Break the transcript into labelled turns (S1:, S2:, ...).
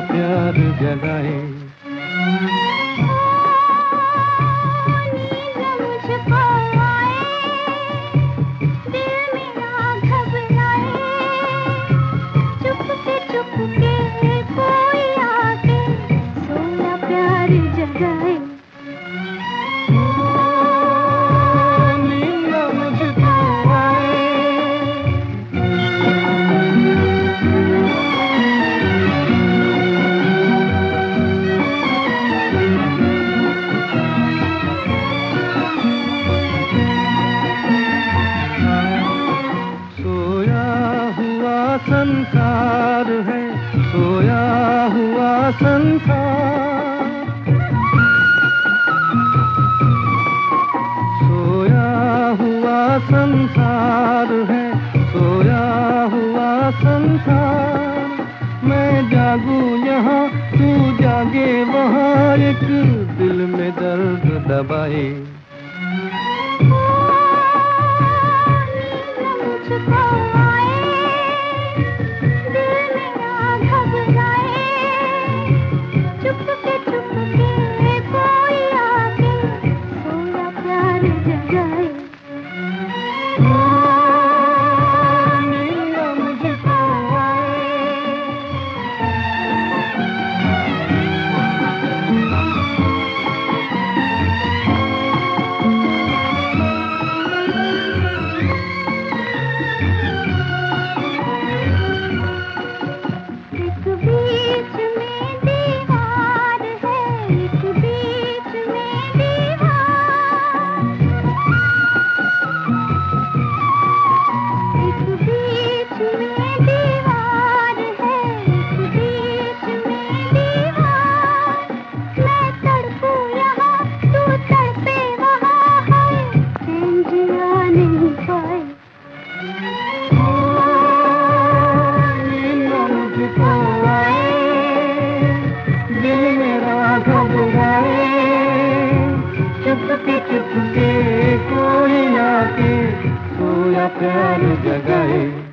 S1: प्यार जगाए। संसार है, सोया हुआ संसार। सोया हुआ संसार है, सोया हुआ संसार। मैं जागू यहाँ, तू जागे वहाँ, एक दिल में दर्द दबाए। प्यार जगाए।